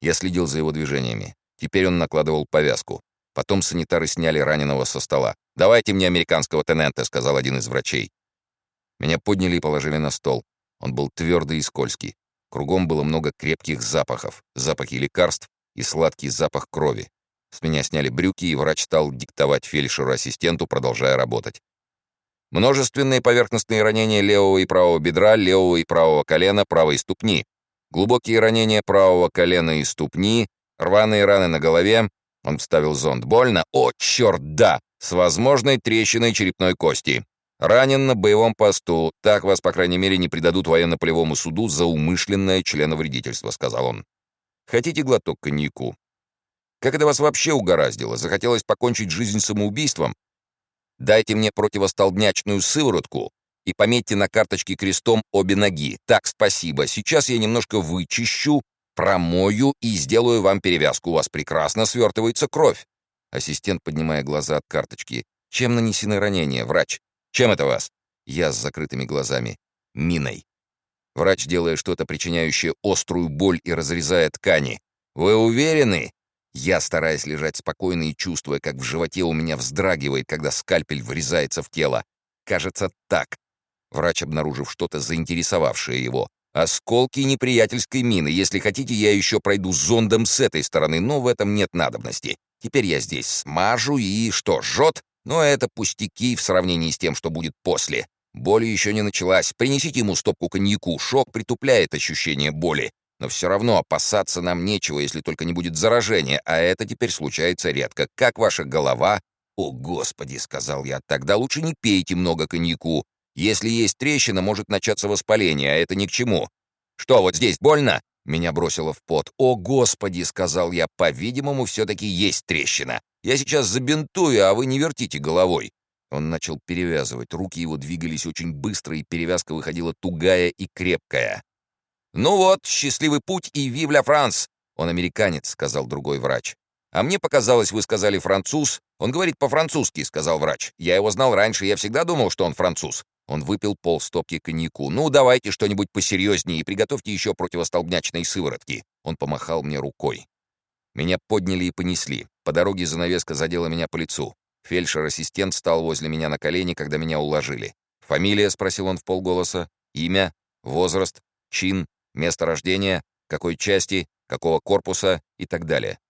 Я следил за его движениями. Теперь он накладывал повязку. Потом санитары сняли раненого со стола. «Давайте мне американского тенента», — сказал один из врачей. Меня подняли и положили на стол. Он был твердый и скользкий. Кругом было много крепких запахов, запахи лекарств и сладкий запах крови. С меня сняли брюки, и врач стал диктовать фельдшеру-ассистенту, продолжая работать. Множественные поверхностные ранения левого и правого бедра, левого и правого колена, правой ступни. Глубокие ранения правого колена и ступни, рваные раны на голове. Он вставил зонд. Больно? О, черт, да! С возможной трещиной черепной кости. Ранен на боевом посту. Так вас, по крайней мере, не предадут военно-полевому суду за умышленное членовредительство, сказал он. Хотите глоток коньяку? Как это вас вообще угораздило? Захотелось покончить жизнь самоубийством? Дайте мне противостолбнячную сыворотку и пометьте на карточке крестом обе ноги. Так, спасибо. Сейчас я немножко вычищу, промою и сделаю вам перевязку. У вас прекрасно свертывается кровь. Ассистент, поднимая глаза от карточки. Чем нанесены ранения, врач? Чем это вас? Я с закрытыми глазами. Миной. Врач, делая что-то, причиняющее острую боль и разрезая ткани. Вы уверены? Я, стараясь лежать спокойно и чувствуя, как в животе у меня вздрагивает, когда скальпель врезается в тело. Кажется, так. Врач, обнаружив что-то, заинтересовавшее его. Осколки неприятельской мины. Если хотите, я еще пройду зондом с этой стороны, но в этом нет надобности. Теперь я здесь смажу и... Что, жжет? Но это пустяки в сравнении с тем, что будет после. Боль еще не началась. Принесите ему стопку коньяку. Шок притупляет ощущение боли. Но все равно опасаться нам нечего, если только не будет заражения, а это теперь случается редко. Как ваша голова? О, Господи, сказал я, тогда лучше не пейте много коньяку. Если есть трещина, может начаться воспаление, а это ни к чему. Что, вот здесь больно? Меня бросило в пот. «О, Господи!» — сказал я. «По-видимому, все-таки есть трещина. Я сейчас забинтую, а вы не вертите головой». Он начал перевязывать. Руки его двигались очень быстро, и перевязка выходила тугая и крепкая. «Ну вот, счастливый путь и вивля Франс!» «Он американец», — сказал другой врач. «А мне показалось, вы сказали француз. Он говорит по-французски», — сказал врач. «Я его знал раньше, я всегда думал, что он француз». Он выпил полстопки коньяку. «Ну, давайте что-нибудь посерьезнее и приготовьте еще противостолбнячной сыворотки». Он помахал мне рукой. Меня подняли и понесли. По дороге занавеска задела меня по лицу. Фельдшер-ассистент стал возле меня на колени, когда меня уложили. «Фамилия?» — спросил он в полголоса. «Имя? Возраст? Чин? место рождения, какой части, какого корпуса и так далее.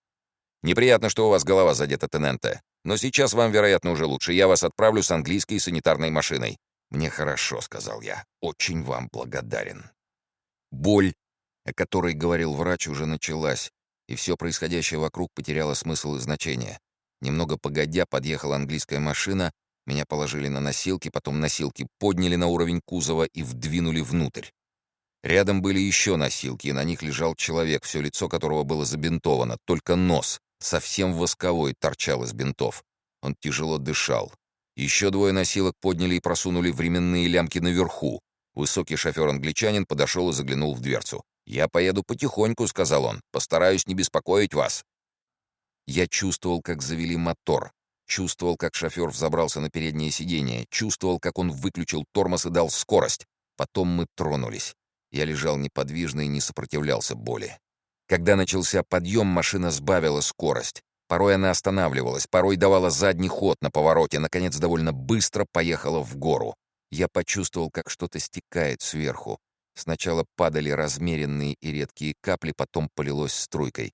Неприятно, что у вас голова задета, Тененте. Но сейчас вам, вероятно, уже лучше. Я вас отправлю с английской санитарной машиной. Мне хорошо, сказал я. Очень вам благодарен. Боль, о которой говорил врач, уже началась, и все происходящее вокруг потеряло смысл и значение. Немного погодя подъехала английская машина, меня положили на носилки, потом носилки подняли на уровень кузова и вдвинули внутрь. Рядом были еще носилки, и на них лежал человек, все лицо которого было забинтовано, только нос, совсем восковой, торчал из бинтов. Он тяжело дышал. Еще двое носилок подняли и просунули временные лямки наверху. Высокий шофер-англичанин подошел и заглянул в дверцу. «Я поеду потихоньку», — сказал он. «Постараюсь не беспокоить вас». Я чувствовал, как завели мотор. Чувствовал, как шофер взобрался на переднее сиденье. Чувствовал, как он выключил тормоз и дал скорость. Потом мы тронулись. Я лежал неподвижно и не сопротивлялся боли. Когда начался подъем, машина сбавила скорость. Порой она останавливалась, порой давала задний ход на повороте, наконец довольно быстро поехала в гору. Я почувствовал, как что-то стекает сверху. Сначала падали размеренные и редкие капли, потом полилось струйкой.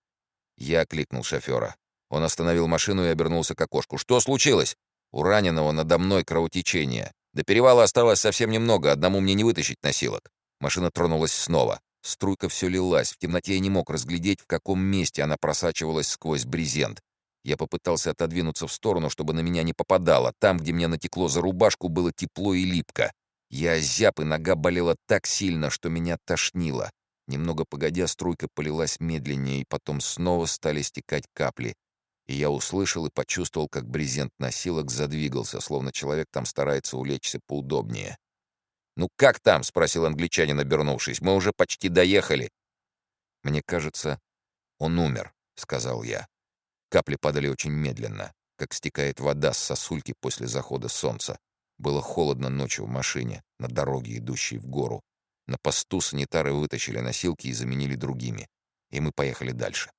Я окликнул шофера. Он остановил машину и обернулся к окошку. «Что случилось?» «У раненого надо мной кровотечение. До перевала осталось совсем немного, одному мне не вытащить носилок». Машина тронулась снова. Струйка все лилась, в темноте я не мог разглядеть, в каком месте она просачивалась сквозь брезент. Я попытался отодвинуться в сторону, чтобы на меня не попадало. Там, где мне натекло за рубашку, было тепло и липко. Я озяб, и нога болела так сильно, что меня тошнило. Немного погодя, струйка полилась медленнее, и потом снова стали стекать капли. И я услышал и почувствовал, как брезент носилок задвигался, словно человек там старается улечься поудобнее. «Ну как там?» — спросил англичанин, обернувшись. «Мы уже почти доехали». «Мне кажется, он умер», — сказал я. Капли падали очень медленно, как стекает вода с сосульки после захода солнца. Было холодно ночью в машине, на дороге, идущей в гору. На посту санитары вытащили носилки и заменили другими. и мы поехали дальше.